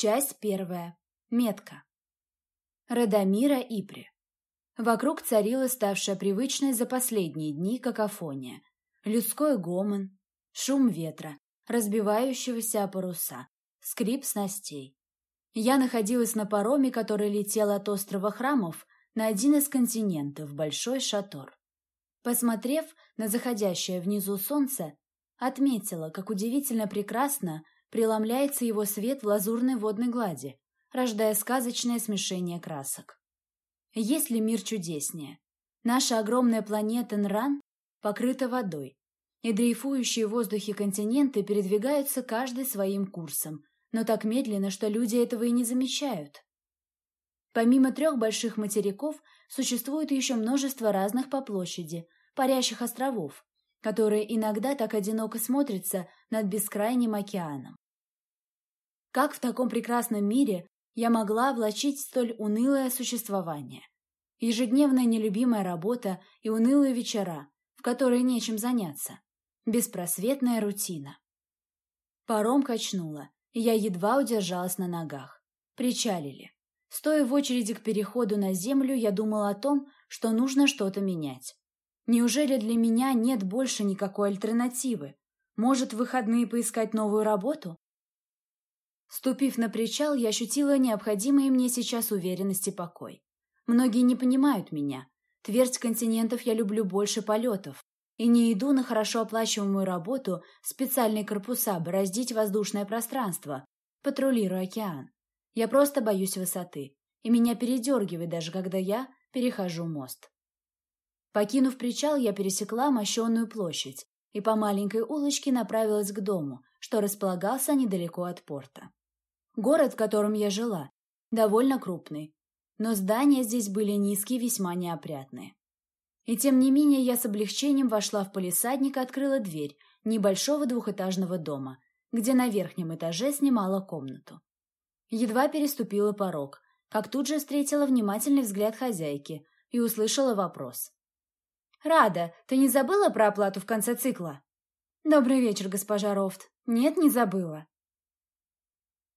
Часть первая. Метка. Радомира Ипри. Вокруг царила ставшая привычной за последние дни какофония. Людской гомон, шум ветра, разбивающегося о паруса, скрип снастей. Я находилась на пароме, который летел от острова Храмов на один из континентов, Большой Шатор. Посмотрев на заходящее внизу солнце, отметила, как удивительно прекрасно преломляется его свет в лазурной водной глади, рождая сказочное смешение красок. Есть ли мир чудеснее? Наша огромная планета Нран покрыта водой, и дрейфующие в воздухе континенты передвигаются каждый своим курсом, но так медленно, что люди этого и не замечают. Помимо трех больших материков, существует еще множество разных по площади, парящих островов, которые иногда так одиноко смотрятся над бескрайним океаном. Как в таком прекрасном мире я могла облачить столь унылое существование? Ежедневная нелюбимая работа и унылые вечера, в которые нечем заняться. Беспросветная рутина. Паром качнуло, и я едва удержалась на ногах. Причалили. Стоя в очереди к переходу на землю, я думала о том, что нужно что-то менять. Неужели для меня нет больше никакой альтернативы? Может, в выходные поискать новую работу? Ступив на причал, я ощутила необходимые мне сейчас уверенность и покой. Многие не понимают меня. Твердь континентов я люблю больше полетов. И не иду на хорошо оплачиваемую работу специальные корпуса бороздить воздушное пространство, патрулируя океан. Я просто боюсь высоты, и меня передергивает даже когда я перехожу мост. Покинув причал, я пересекла мощенную площадь и по маленькой улочке направилась к дому, что располагался недалеко от порта. Город, в котором я жила, довольно крупный, но здания здесь были низкие, весьма неопрятные. И тем не менее я с облегчением вошла в полисадник и открыла дверь небольшого двухэтажного дома, где на верхнем этаже снимала комнату. Едва переступила порог, как тут же встретила внимательный взгляд хозяйки и услышала вопрос. «Рада, ты не забыла про оплату в конце цикла?» «Добрый вечер, госпожа Рофт. Нет, не забыла».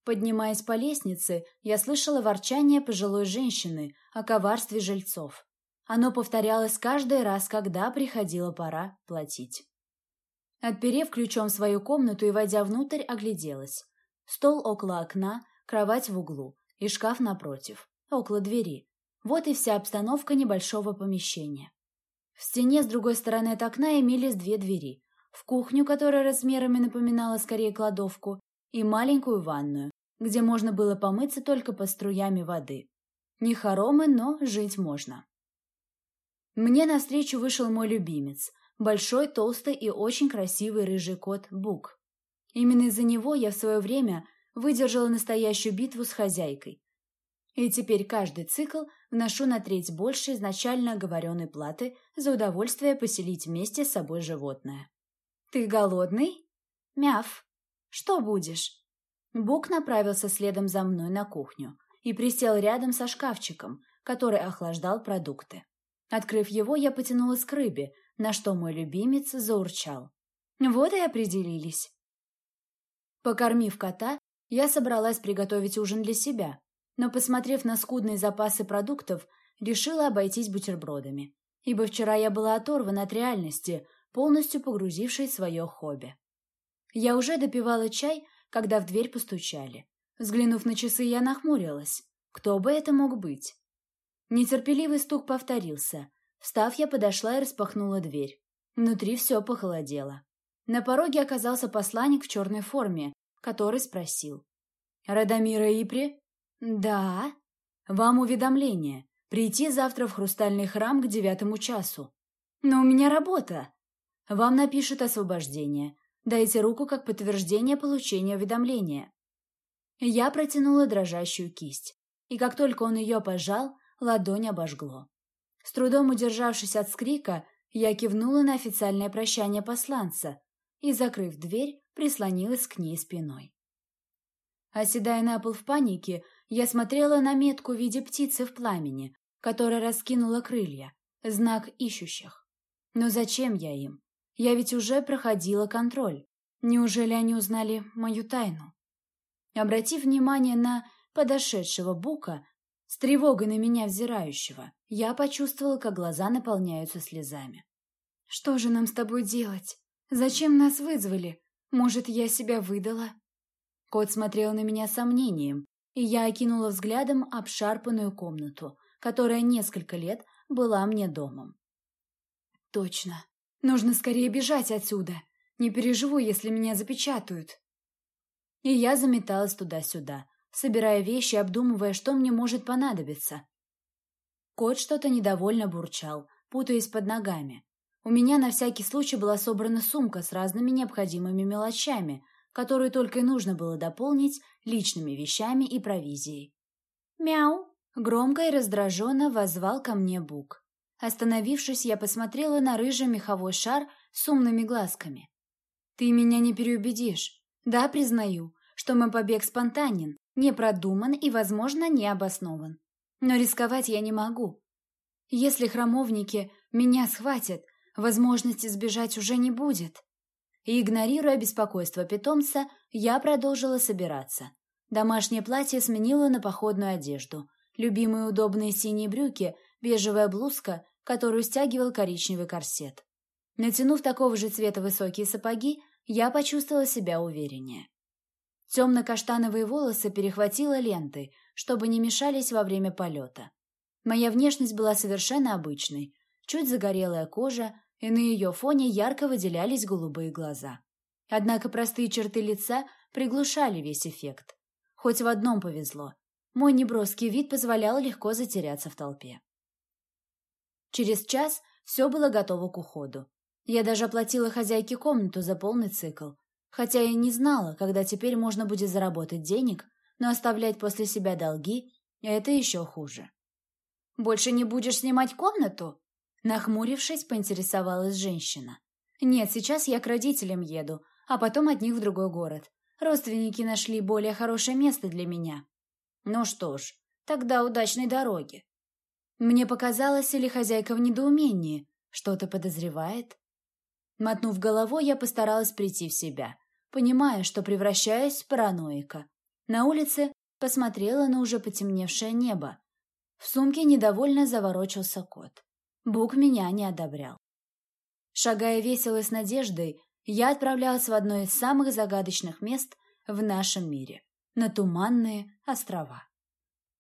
Поднимаясь по лестнице, я слышала ворчание пожилой женщины о коварстве жильцов. Оно повторялось каждый раз, когда приходила пора платить. Отперев ключом свою комнату и войдя внутрь, огляделась. Стол около окна, кровать в углу и шкаф напротив, около двери. Вот и вся обстановка небольшого помещения. В стене с другой стороны от окна имелись две двери. В кухню, которая размерами напоминала скорее кладовку, и маленькую ванную, где можно было помыться только под струями воды. Не хоромы, но жить можно. Мне навстречу вышел мой любимец, большой, толстый и очень красивый рыжий кот Бук. Именно из-за него я в свое время выдержала настоящую битву с хозяйкой, и теперь каждый цикл вношу на треть больше изначально оговоренной платы за удовольствие поселить вместе с собой животное. «Ты голодный?» «Мяв. Что будешь?» Бук направился следом за мной на кухню и присел рядом со шкафчиком, который охлаждал продукты. Открыв его, я потянулась к рыбе, на что мой любимец заурчал. Вот и определились. Покормив кота, я собралась приготовить ужин для себя, но, посмотрев на скудные запасы продуктов, решила обойтись бутербродами, ибо вчера я была оторвана от реальности, полностью погрузившись в свое хобби. Я уже допивала чай, когда в дверь постучали. Взглянув на часы, я нахмурилась. Кто бы это мог быть? Нетерпеливый стук повторился. Встав, я подошла и распахнула дверь. Внутри все похолодело. На пороге оказался посланник в черной форме, который спросил. «Радомира Ипри?» «Да. Вам уведомление. Прийти завтра в Хрустальный храм к девятому часу. Но у меня работа. Вам напишут освобождение. Дайте руку как подтверждение получения уведомления». Я протянула дрожащую кисть, и как только он ее пожал, ладонь обожгло. С трудом удержавшись от скрика, я кивнула на официальное прощание посланца и, закрыв дверь, прислонилась к ней спиной. Оседая на пол в панике, я смотрела на метку в виде птицы в пламени, которая раскинула крылья, знак ищущих. Но зачем я им? Я ведь уже проходила контроль. Неужели они узнали мою тайну? Обратив внимание на подошедшего Бука, с тревогой на меня взирающего, я почувствовала, как глаза наполняются слезами. «Что же нам с тобой делать? Зачем нас вызвали? Может, я себя выдала?» Кот смотрел на меня сомнением, и я окинула взглядом обшарпанную комнату, которая несколько лет была мне домом. «Точно. Нужно скорее бежать отсюда. Не переживу, если меня запечатают». И я заметалась туда-сюда, собирая вещи, обдумывая, что мне может понадобиться. Кот что-то недовольно бурчал, путаясь под ногами. У меня на всякий случай была собрана сумка с разными необходимыми мелочами, которую только и нужно было дополнить личными вещами и провизией. «Мяу!» — громко и раздраженно возвал ко мне Бук. Остановившись, я посмотрела на рыжий меховой шар с умными глазками. «Ты меня не переубедишь. Да, признаю, что мой побег спонтанен, не продуман и, возможно, не обоснован. Но рисковать я не могу. Если храмовники меня схватят, возможности сбежать уже не будет. И, игнорируя беспокойство питомца, я продолжила собираться. Домашнее платье сменила на походную одежду. Любимые удобные синие брюки, бежевая блузка, которую стягивал коричневый корсет. Натянув такого же цвета высокие сапоги, я почувствовала себя увереннее. Темно-каштановые волосы перехватила лентой, чтобы не мешались во время полета. Моя внешность была совершенно обычной. Чуть загорелая кожа, и на ее фоне ярко выделялись голубые глаза. Однако простые черты лица приглушали весь эффект. Хоть в одном повезло. Мой неброский вид позволял легко затеряться в толпе. Через час все было готово к уходу. Я даже оплатила хозяйке комнату за полный цикл, Хотя я не знала, когда теперь можно будет заработать денег, но оставлять после себя долги – это еще хуже. «Больше не будешь снимать комнату?» Нахмурившись, поинтересовалась женщина. «Нет, сейчас я к родителям еду, а потом от них в другой город. Родственники нашли более хорошее место для меня». «Ну что ж, тогда удачной дороги». Мне показалось, или хозяйка в недоумении, что-то подозревает. Мотнув головой, я постаралась прийти в себя понимая, что превращаюсь в параноика. На улице посмотрела на уже потемневшее небо. В сумке недовольно заворочился кот. Бук меня не одобрял. Шагая весело с надеждой, я отправлялась в одно из самых загадочных мест в нашем мире – на Туманные острова.